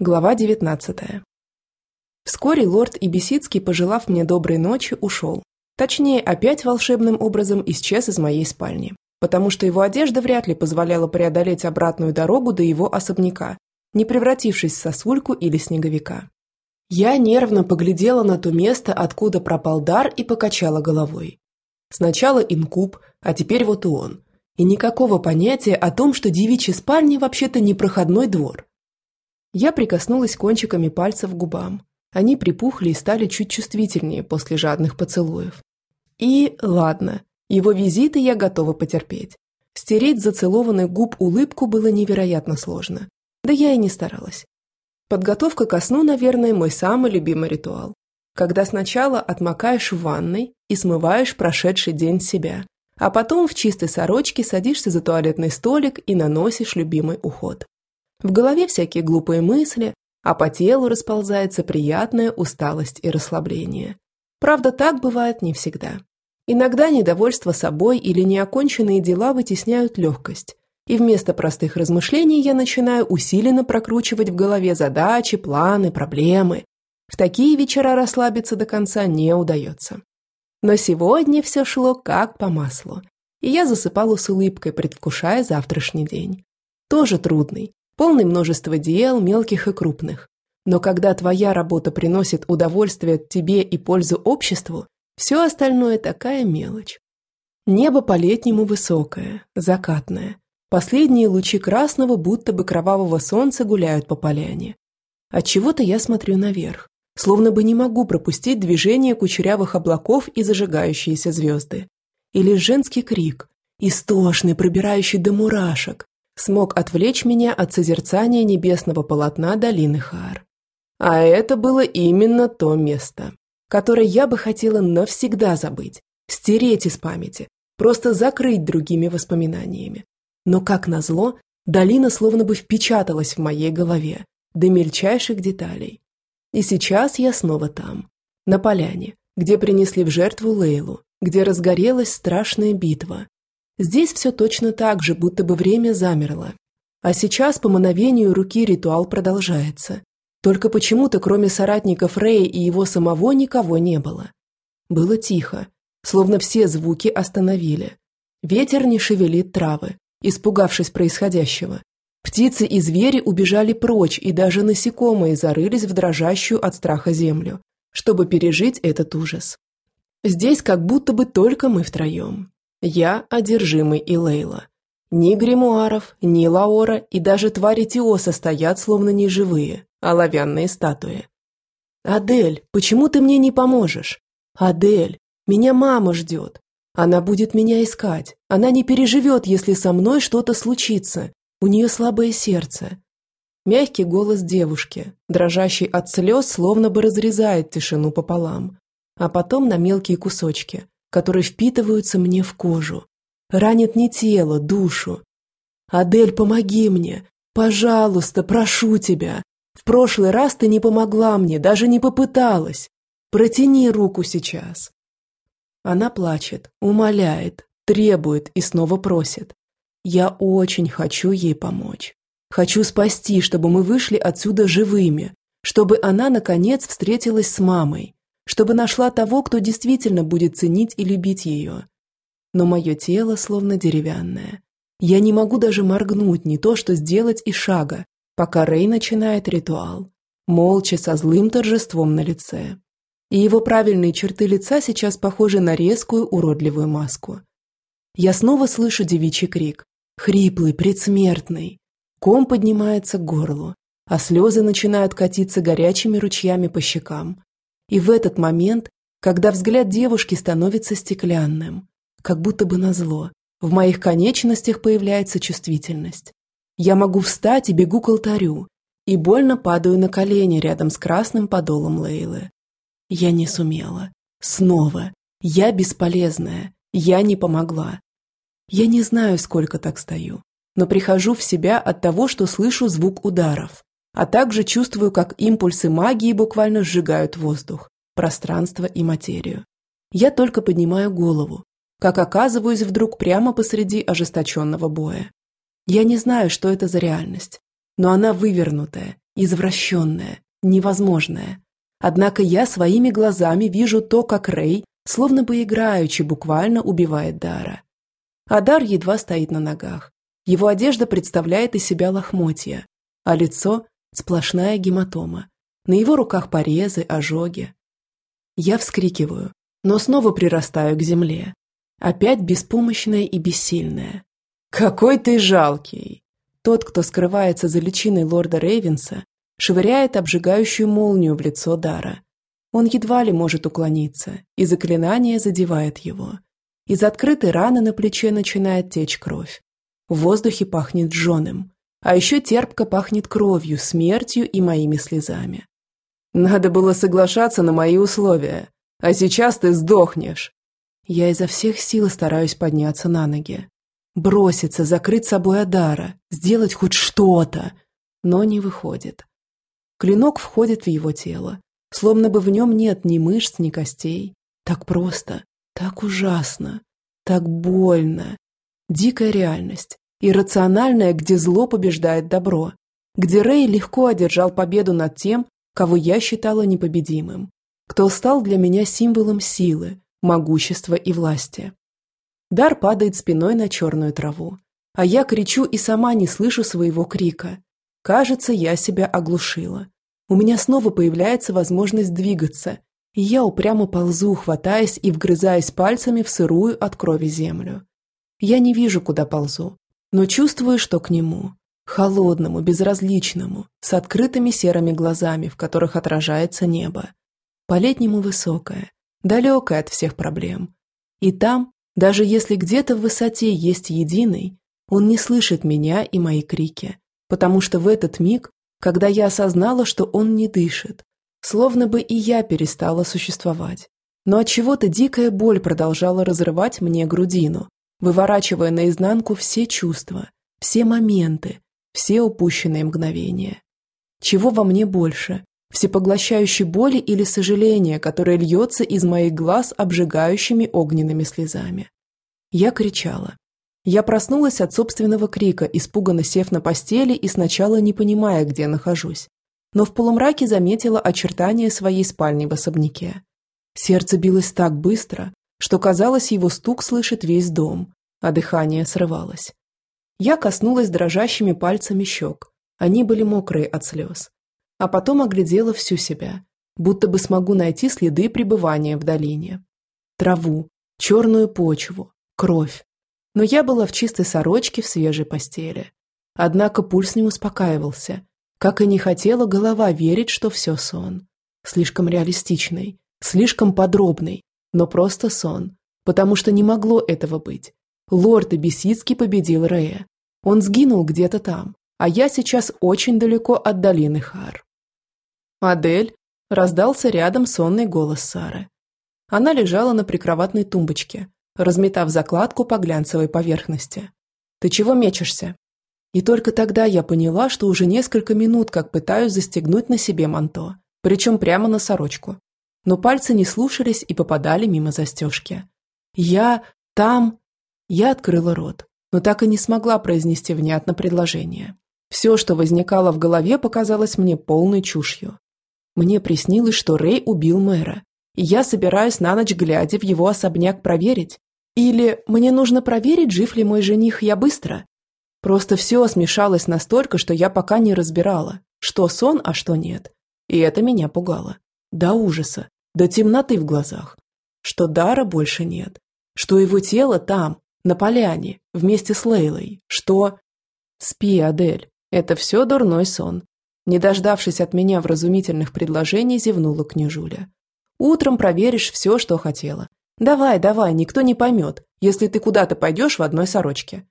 Глава 19. Вскоре лорд Ибисицкий, пожелав мне доброй ночи, ушел. Точнее, опять волшебным образом исчез из моей спальни, потому что его одежда вряд ли позволяла преодолеть обратную дорогу до его особняка, не превратившись в сосульку или снеговика. Я нервно поглядела на то место, откуда пропал дар, и покачала головой. Сначала инкуб, а теперь вот и он. И никакого понятия о том, что девичья спальня вообще-то не проходной двор. Я прикоснулась кончиками пальцев к губам. Они припухли и стали чуть чувствительнее после жадных поцелуев. И ладно, его визиты я готова потерпеть. Стереть зацелованных губ улыбку было невероятно сложно. Да я и не старалась. Подготовка ко сну, наверное, мой самый любимый ритуал. Когда сначала отмокаешь в ванной и смываешь прошедший день себя, а потом в чистой сорочке садишься за туалетный столик и наносишь любимый уход. В голове всякие глупые мысли, а по телу расползается приятная усталость и расслабление. Правда, так бывает не всегда. Иногда недовольство собой или неоконченные дела вытесняют легкость, и вместо простых размышлений я начинаю усиленно прокручивать в голове задачи, планы, проблемы. В такие вечера расслабиться до конца не удается. Но сегодня все шло как по маслу, и я засыпала с улыбкой, предвкушая завтрашний день. Тоже трудный, полный множества дел, мелких и крупных. Но когда твоя работа приносит удовольствие тебе и пользу обществу, все остальное такая мелочь. Небо по-летнему высокое, закатное. Последние лучи красного, будто бы кровавого солнца гуляют по поляне. Отчего-то я смотрю наверх словно бы не могу пропустить движение кучерявых облаков и зажигающиеся звезды. Или женский крик, истошный, пробирающий до мурашек, смог отвлечь меня от созерцания небесного полотна долины Хар. А это было именно то место, которое я бы хотела навсегда забыть, стереть из памяти, просто закрыть другими воспоминаниями. Но, как назло, долина словно бы впечаталась в моей голове, до мельчайших деталей. И сейчас я снова там, на поляне, где принесли в жертву Лейлу, где разгорелась страшная битва. Здесь все точно так же, будто бы время замерло. А сейчас по мановению руки ритуал продолжается. Только почему-то кроме соратников Рэя и его самого никого не было. Было тихо, словно все звуки остановили. Ветер не шевелит травы, испугавшись происходящего. Птицы и звери убежали прочь, и даже насекомые зарылись в дрожащую от страха землю, чтобы пережить этот ужас. Здесь как будто бы только мы втроем. Я, одержимый и Лейла. Ни гримуаров, ни Лаора и даже твари Тиоса стоят словно не живые, а оловянные статуи. «Адель, почему ты мне не поможешь? Адель, меня мама ждет. Она будет меня искать. Она не переживет, если со мной что-то случится. У нее слабое сердце. Мягкий голос девушки, дрожащий от слез, словно бы разрезает тишину пополам, а потом на мелкие кусочки, которые впитываются мне в кожу. Ранит не тело, душу. «Адель, помоги мне! Пожалуйста, прошу тебя! В прошлый раз ты не помогла мне, даже не попыталась! Протяни руку сейчас!» Она плачет, умоляет, требует и снова просит. Я очень хочу ей помочь. Хочу спасти, чтобы мы вышли отсюда живыми, чтобы она, наконец, встретилась с мамой, чтобы нашла того, кто действительно будет ценить и любить ее. Но мое тело словно деревянное. Я не могу даже моргнуть, не то что сделать и шага, пока Рэй начинает ритуал, молча, со злым торжеством на лице. И его правильные черты лица сейчас похожи на резкую уродливую маску. Я снова слышу девичий крик, хриплый, предсмертный. Ком поднимается к горлу, а слезы начинают катиться горячими ручьями по щекам. И в этот момент, когда взгляд девушки становится стеклянным, как будто бы назло, в моих конечностях появляется чувствительность. Я могу встать и бегу к алтарю, и больно падаю на колени рядом с красным подолом Лейлы. Я не сумела. Снова. Я бесполезная. Я не помогла. Я не знаю, сколько так стою, но прихожу в себя от того, что слышу звук ударов, а также чувствую, как импульсы магии буквально сжигают воздух, пространство и материю. Я только поднимаю голову, как оказываюсь вдруг прямо посреди ожесточенного боя. Я не знаю, что это за реальность, но она вывернутая, извращенное, невозможное. Однако я своими глазами вижу то, как Рэй, словно бы играючи, буквально убивает Дара. А Дар едва стоит на ногах. Его одежда представляет из себя лохмотья, а лицо – сплошная гематома. На его руках порезы, ожоги. Я вскрикиваю, но снова прирастаю к земле. Опять беспомощная и бессильная. «Какой ты жалкий!» Тот, кто скрывается за личиной лорда Рейвенса, швыряет обжигающую молнию в лицо Дара. Он едва ли может уклониться, и заклинание задевает его. Из открытой раны на плече начинает течь кровь. В воздухе пахнет жженым, а еще терпко пахнет кровью, смертью и моими слезами. Надо было соглашаться на мои условия, а сейчас ты сдохнешь. Я изо всех сил стараюсь подняться на ноги. Броситься, закрыть собой Адара, сделать хоть что-то, но не выходит. Клинок входит в его тело, словно бы в нем нет ни мышц, ни костей. Так просто, так ужасно, так больно. Дикая реальность, иррациональная, где зло побеждает добро, где Рэй легко одержал победу над тем, кого я считала непобедимым, кто стал для меня символом силы, могущества и власти. Дар падает спиной на черную траву, а я кричу и сама не слышу своего крика. Кажется, я себя оглушила. У меня снова появляется возможность двигаться, и я упрямо ползу, хватаясь и вгрызаясь пальцами в сырую от крови землю. Я не вижу, куда ползу, но чувствую, что к нему. Холодному, безразличному, с открытыми серыми глазами, в которых отражается небо. По-летнему высокое, далекое от всех проблем. И там, даже если где-то в высоте есть единый, он не слышит меня и мои крики, потому что в этот миг, когда я осознала, что он не дышит, словно бы и я перестала существовать. Но от чего-то дикая боль продолжала разрывать мне грудину, выворачивая наизнанку все чувства, все моменты, все упущенные мгновения. Чего во мне больше? Всепоглощающей боли или сожаления, которое льется из моих глаз обжигающими огненными слезами? Я кричала. Я проснулась от собственного крика, испуганно сев на постели и сначала не понимая, где нахожусь. Но в полумраке заметила очертания своей спальни в особняке. Сердце билось так быстро, что казалось, его стук слышит весь дом, а дыхание срывалось. Я коснулась дрожащими пальцами щек. Они были мокрые от слез. А потом оглядела всю себя, будто бы смогу найти следы пребывания в долине. Траву, черную почву, кровь. Но я была в чистой сорочке в свежей постели. Однако пульс не успокаивался, как и не хотела голова верить, что все сон. Слишком реалистичный, слишком подробный, но просто сон, потому что не могло этого быть. Лорд Бесицкий победил Рея. Он сгинул где-то там, а я сейчас очень далеко от долины Хар. «Адель?» – раздался рядом сонный голос Сары. Она лежала на прикроватной тумбочке, разметав закладку по глянцевой поверхности. «Ты чего мечешься?» И только тогда я поняла, что уже несколько минут как пытаюсь застегнуть на себе манто, причем прямо на сорочку. Но пальцы не слушались и попадали мимо застежки. «Я... там...» Я открыла рот, но так и не смогла произнести внятно предложение. Все, что возникало в голове, показалось мне полной чушью. Мне приснилось, что Рэй убил мэра, и я собираюсь на ночь глядя в его особняк проверить. Или мне нужно проверить, жив ли мой жених я быстро. Просто все смешалось настолько, что я пока не разбирала, что сон, а что нет. И это меня пугало. До ужаса, до темноты в глазах. Что дара больше нет. Что его тело там, на поляне, вместе с Лейлой, что... Спи, Адель, это все дурной сон. Не дождавшись от меня вразумительных предложений, зевнула княжуля. Утром проверишь все, что хотела. Давай, давай, никто не поймет, если ты куда-то пойдешь в одной сорочке.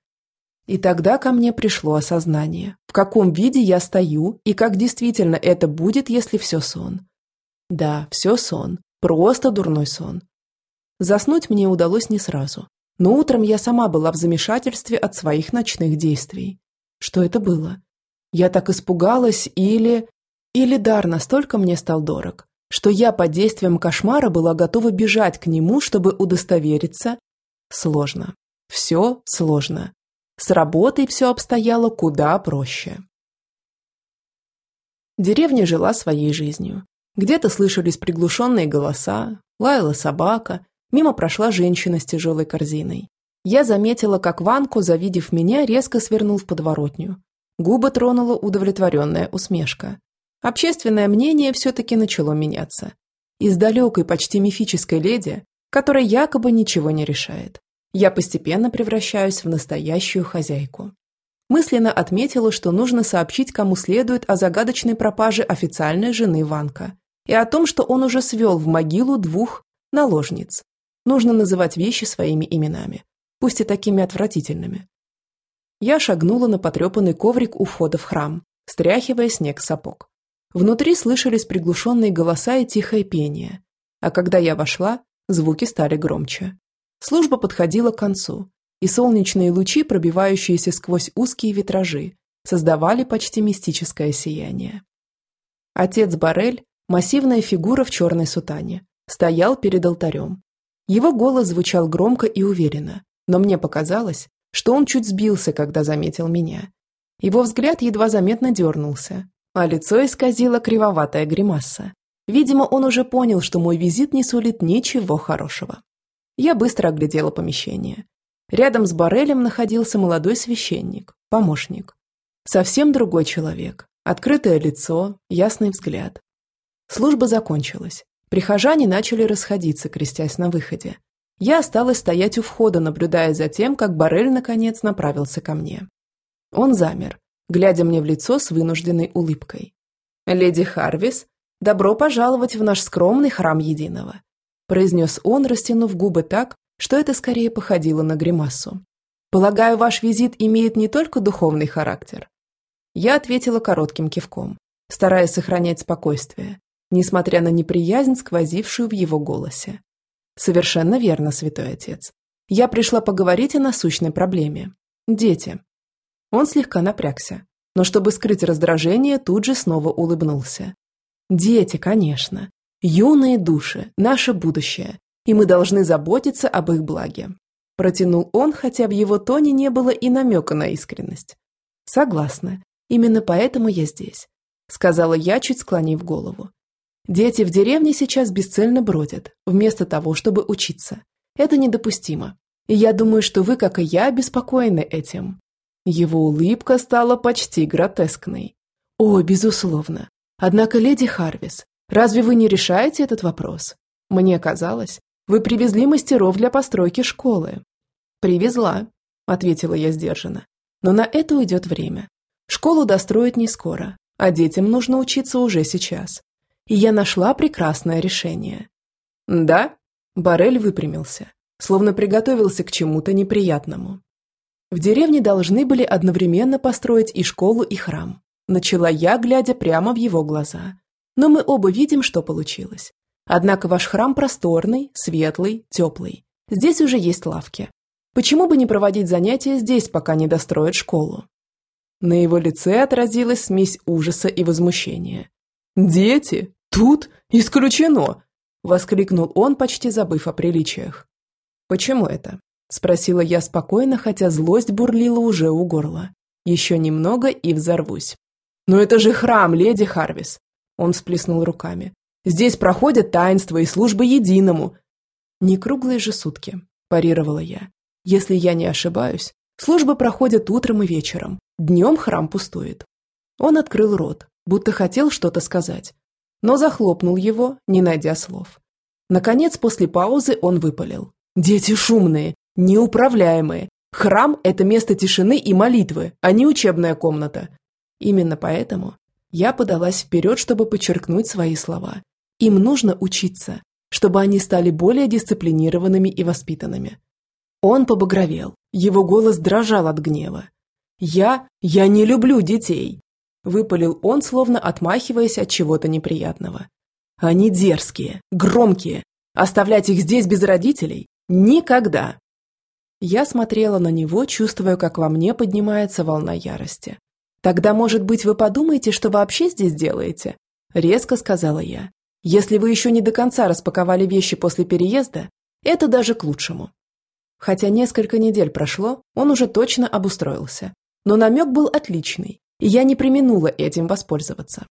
И тогда ко мне пришло осознание, в каком виде я стою и как действительно это будет, если все сон. Да, все сон, просто дурной сон. Заснуть мне удалось не сразу. Но утром я сама была в замешательстве от своих ночных действий. Что это было? Я так испугалась или... Или дар настолько мне стал дорог, что я под действием кошмара была готова бежать к нему, чтобы удостовериться. Сложно. Все сложно. С работой все обстояло куда проще. Деревня жила своей жизнью. Где-то слышались приглушенные голоса, лаяла собака, мимо прошла женщина с тяжелой корзиной. Я заметила, как Ванку, завидев меня, резко свернул в подворотню. Губы тронула удовлетворенная усмешка. Общественное мнение все-таки начало меняться. Из далекой, почти мифической леди, которая якобы ничего не решает, я постепенно превращаюсь в настоящую хозяйку. Мысленно отметила, что нужно сообщить кому следует о загадочной пропаже официальной жены Ванка и о том, что он уже свел в могилу двух наложниц. Нужно называть вещи своими именами, пусть и такими отвратительными. Я шагнула на потрепанный коврик у входа в храм, стряхивая снег сапог. Внутри слышались приглушенные голоса и тихое пение, а когда я вошла, звуки стали громче. Служба подходила к концу, и солнечные лучи, пробивающиеся сквозь узкие витражи, создавали почти мистическое сияние. Отец Барель, массивная фигура в черной сутане, стоял перед алтарем. Его голос звучал громко и уверенно, но мне показалось, что он чуть сбился, когда заметил меня. Его взгляд едва заметно дернулся, а лицо исказило кривоватая гримаса. Видимо, он уже понял, что мой визит не сулит ничего хорошего. Я быстро оглядела помещение. Рядом с Барелем находился молодой священник, помощник. Совсем другой человек. Открытое лицо, ясный взгляд. Служба закончилась. Прихожане начали расходиться, крестясь на выходе. Я осталась стоять у входа, наблюдая за тем, как Барель наконец направился ко мне. Он замер, глядя мне в лицо с вынужденной улыбкой. «Леди Харвис, добро пожаловать в наш скромный храм единого», произнес он, растянув губы так, что это скорее походило на гримасу. «Полагаю, ваш визит имеет не только духовный характер?» Я ответила коротким кивком, стараясь сохранять спокойствие, несмотря на неприязнь, сквозившую в его голосе. «Совершенно верно, святой отец. Я пришла поговорить о насущной проблеме. Дети». Он слегка напрягся, но чтобы скрыть раздражение, тут же снова улыбнулся. «Дети, конечно. Юные души, наше будущее и мы должны заботиться об их благе. Протянул он, хотя в его тоне не было и намека на искренность. Согласна. Именно поэтому я здесь. Сказала я, чуть склонив голову. Дети в деревне сейчас бесцельно бродят, вместо того, чтобы учиться. Это недопустимо. И я думаю, что вы, как и я, обеспокоены этим. Его улыбка стала почти гротескной. О, безусловно. Однако, леди Харвис, разве вы не решаете этот вопрос? Мне казалось, вы привезли мастеров для постройки школы». «Привезла», – ответила я сдержанно. «Но на это уйдет время. Школу достроят не скоро, а детям нужно учиться уже сейчас. И я нашла прекрасное решение». «Да?» – Барель выпрямился, словно приготовился к чему-то неприятному. В деревне должны были одновременно построить и школу, и храм. Начала я, глядя прямо в его глаза. Но мы оба видим, что получилось. Однако ваш храм просторный, светлый, теплый. Здесь уже есть лавки. Почему бы не проводить занятия здесь, пока не достроят школу?» На его лице отразилась смесь ужаса и возмущения. «Дети? Тут? Исключено!» – воскликнул он, почти забыв о приличиях. «Почему это?» – спросила я спокойно, хотя злость бурлила уже у горла. «Еще немного и взорвусь». «Но это же храм, леди Харвис!» Он всплеснул руками. Здесь проходят таинства и службы единому. Не круглые же сутки, парировала я. Если я не ошибаюсь, службы проходят утром и вечером. Днем храм пустует. Он открыл рот, будто хотел что-то сказать, но захлопнул его, не найдя слов. Наконец, после паузы он выпалил. «Дети шумные, неуправляемые. Храм – это место тишины и молитвы, а не учебная комната». Именно поэтому я подалась вперед, чтобы подчеркнуть свои слова. Им нужно учиться, чтобы они стали более дисциплинированными и воспитанными. Он побагровел, его голос дрожал от гнева. «Я... я не люблю детей!» Выпалил он, словно отмахиваясь от чего-то неприятного. «Они дерзкие, громкие. Оставлять их здесь без родителей? Никогда!» Я смотрела на него, чувствуя, как во мне поднимается волна ярости. «Тогда, может быть, вы подумаете, что вообще здесь делаете?» – резко сказала я. «Если вы еще не до конца распаковали вещи после переезда, это даже к лучшему». Хотя несколько недель прошло, он уже точно обустроился. Но намек был отличный, я не применула этим воспользоваться.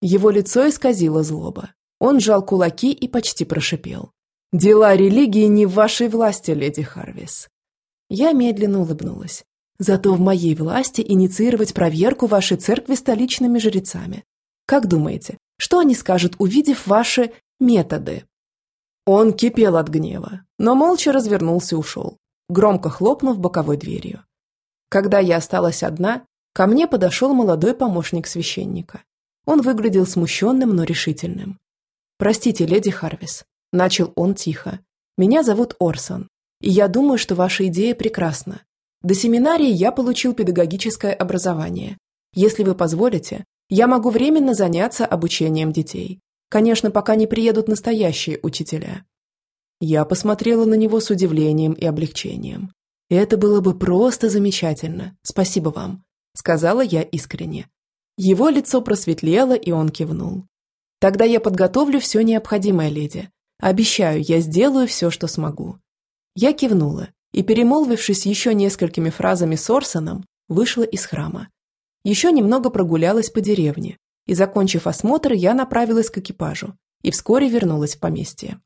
Его лицо исказило злоба. Он сжал кулаки и почти прошипел. «Дела религии не в вашей власти, леди Харвис». Я медленно улыбнулась. «Зато в моей власти инициировать проверку вашей церкви столичными жрецами. Как думаете, что они скажут, увидев ваши методы?» Он кипел от гнева, но молча развернулся и ушел, громко хлопнув боковой дверью. Когда я осталась одна, ко мне подошел молодой помощник священника. Он выглядел смущенным, но решительным. «Простите, леди Харвис», – начал он тихо. «Меня зовут Орсон, и я думаю, что ваша идея прекрасна. До семинарии я получил педагогическое образование. Если вы позволите, я могу временно заняться обучением детей. Конечно, пока не приедут настоящие учителя». Я посмотрела на него с удивлением и облегчением. «Это было бы просто замечательно. Спасибо вам», – сказала я искренне. Его лицо просветлело, и он кивнул. Тогда я подготовлю все необходимое, леди. Обещаю, я сделаю все, что смогу». Я кивнула и, перемолвившись еще несколькими фразами с Орсоном, вышла из храма. Еще немного прогулялась по деревне, и, закончив осмотр, я направилась к экипажу и вскоре вернулась в поместье.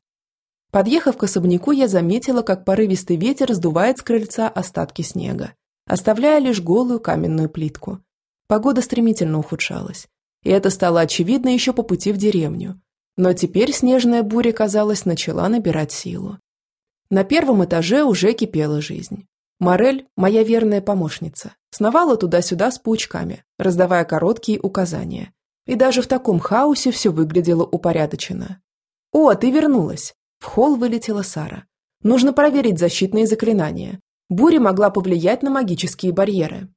Подъехав к особняку, я заметила, как порывистый ветер сдувает с крыльца остатки снега, оставляя лишь голую каменную плитку. Погода стремительно ухудшалась, и это стало очевидно еще по пути в деревню. Но теперь снежная буря, казалось, начала набирать силу. На первом этаже уже кипела жизнь. Морель, моя верная помощница, сновала туда-сюда с паучками, раздавая короткие указания. И даже в таком хаосе все выглядело упорядоченно. «О, ты вернулась!» В холл вылетела Сара. «Нужно проверить защитные заклинания. Буря могла повлиять на магические барьеры».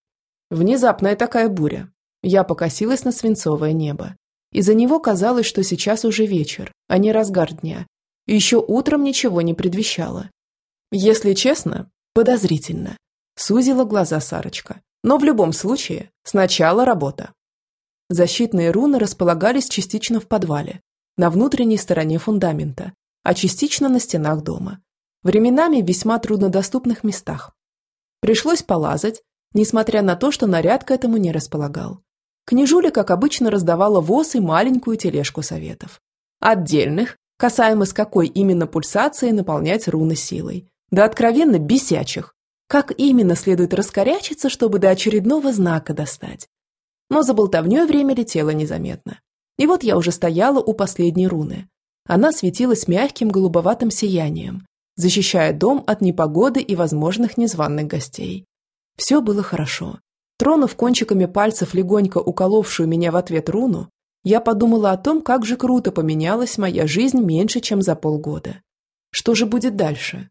Внезапная такая буря. Я покосилась на свинцовое небо. Из-за него казалось, что сейчас уже вечер, а не разгар дня. И еще утром ничего не предвещало. Если честно, подозрительно. Сузила глаза Сарочка. Но в любом случае, сначала работа. Защитные руны располагались частично в подвале, на внутренней стороне фундамента, а частично на стенах дома. Временами в весьма труднодоступных местах. Пришлось полазать, несмотря на то, что наряд к этому не располагал. Княжуля, как обычно, раздавала воз и маленькую тележку советов. Отдельных, касаемо с какой именно пульсацией наполнять руны силой. Да откровенно бесячих. Как именно следует раскорячиться, чтобы до очередного знака достать. Но за болтовней время летело незаметно. И вот я уже стояла у последней руны. Она светилась мягким голубоватым сиянием, защищая дом от непогоды и возможных незваных гостей. Все было хорошо. Тронув кончиками пальцев легонько уколовшую меня в ответ руну, я подумала о том, как же круто поменялась моя жизнь меньше, чем за полгода. Что же будет дальше?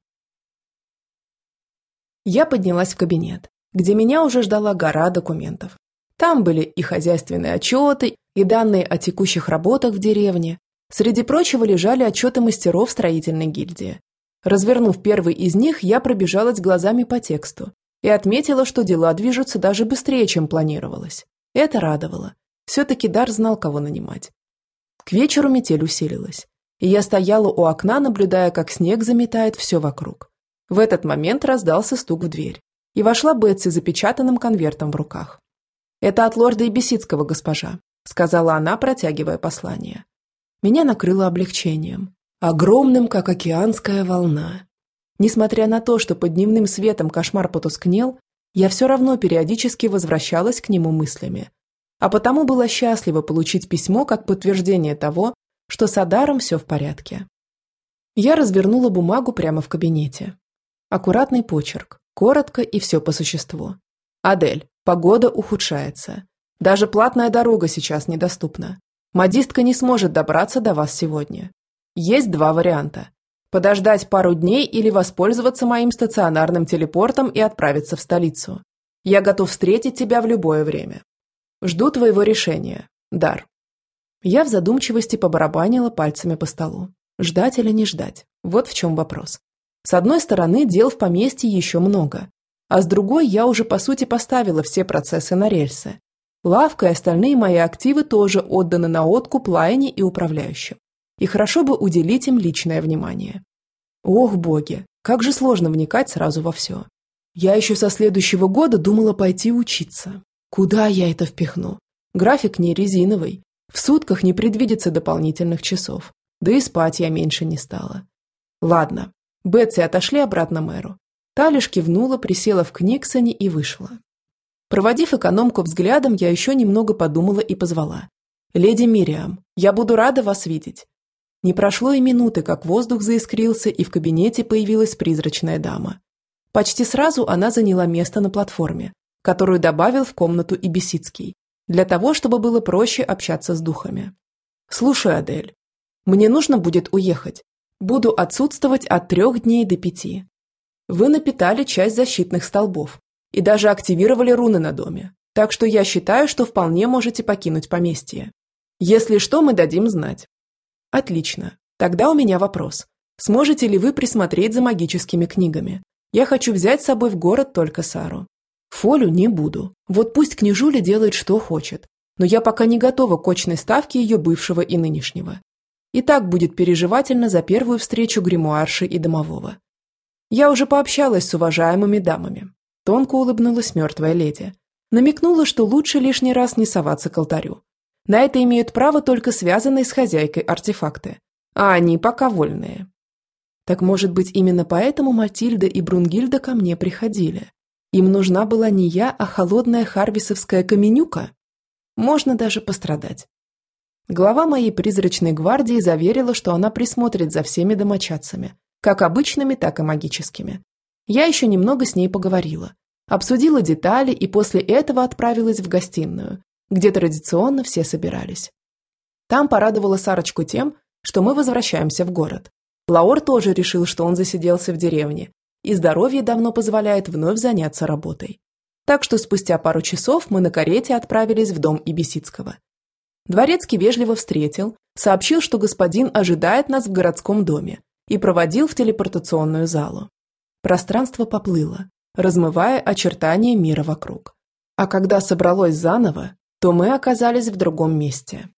Я поднялась в кабинет, где меня уже ждала гора документов. Там были и хозяйственные отчеты, и данные о текущих работах в деревне. Среди прочего лежали отчеты мастеров строительной гильдии. Развернув первый из них, я пробежалась глазами по тексту и отметила, что дела движутся даже быстрее, чем планировалось. Это радовало. Все-таки Дар знал, кого нанимать. К вечеру метель усилилась, и я стояла у окна, наблюдая, как снег заметает все вокруг. В этот момент раздался стук в дверь, и вошла Бетси запечатанным конвертом в руках. «Это от лорда Ибисицкого, госпожа», — сказала она, протягивая послание. Меня накрыло облегчением, огромным, как океанская волна. Несмотря на то, что под дневным светом кошмар потускнел, я все равно периодически возвращалась к нему мыслями. А потому была счастлива получить письмо как подтверждение того, что с Адаром все в порядке. Я развернула бумагу прямо в кабинете. Аккуратный почерк, коротко и все по существу. «Адель, погода ухудшается. Даже платная дорога сейчас недоступна. Модистка не сможет добраться до вас сегодня. Есть два варианта. Подождать пару дней или воспользоваться моим стационарным телепортом и отправиться в столицу. Я готов встретить тебя в любое время. Жду твоего решения. Дар. Я в задумчивости побарабанила пальцами по столу. Ждать или не ждать? Вот в чем вопрос. С одной стороны, дел в поместье еще много. А с другой, я уже по сути поставила все процессы на рельсы. Лавка и остальные мои активы тоже отданы на откуп Лайне и управляющим и хорошо бы уделить им личное внимание. Ох, боги, как же сложно вникать сразу во все. Я еще со следующего года думала пойти учиться. Куда я это впихну? График не резиновый. В сутках не предвидится дополнительных часов. Да и спать я меньше не стала. Ладно, Бетси отошли обратно мэру. Та лишь кивнула, присела в Книксоне и вышла. Проводив экономку взглядом, я еще немного подумала и позвала. «Леди Мириам, я буду рада вас видеть». Не прошло и минуты, как воздух заискрился, и в кабинете появилась призрачная дама. Почти сразу она заняла место на платформе, которую добавил в комнату и Бесицкий, для того, чтобы было проще общаться с духами. «Слушай, Адель, мне нужно будет уехать. Буду отсутствовать от трех дней до пяти. Вы напитали часть защитных столбов и даже активировали руны на доме, так что я считаю, что вполне можете покинуть поместье. Если что, мы дадим знать. Отлично. Тогда у меня вопрос. Сможете ли вы присмотреть за магическими книгами? Я хочу взять с собой в город только Сару. Фолю не буду. Вот пусть княжуля делает, что хочет. Но я пока не готова к очной ставке ее бывшего и нынешнего. И так будет переживательно за первую встречу гримуарши и домового. Я уже пообщалась с уважаемыми дамами. Тонко улыбнулась мертвая леди. Намекнула, что лучше лишний раз не соваться к алтарю. На это имеют право только связанные с хозяйкой артефакты. А они пока вольные. Так может быть именно поэтому Матильда и Брунгильда ко мне приходили? Им нужна была не я, а холодная харвисовская каменюка? Можно даже пострадать. Глава моей призрачной гвардии заверила, что она присмотрит за всеми домочадцами, как обычными, так и магическими. Я еще немного с ней поговорила, обсудила детали и после этого отправилась в гостиную, где традиционно все собирались. Там порадовала Сарочку тем, что мы возвращаемся в город. Лаор тоже решил, что он засиделся в деревне, и здоровье давно позволяет вновь заняться работой. Так что спустя пару часов мы на карете отправились в дом Ибисицкого. Дворецкий вежливо встретил, сообщил, что господин ожидает нас в городском доме и проводил в телепортационную залу. Пространство поплыло, размывая очертания мира вокруг. А когда собралось заново, то мы оказались в другом месте.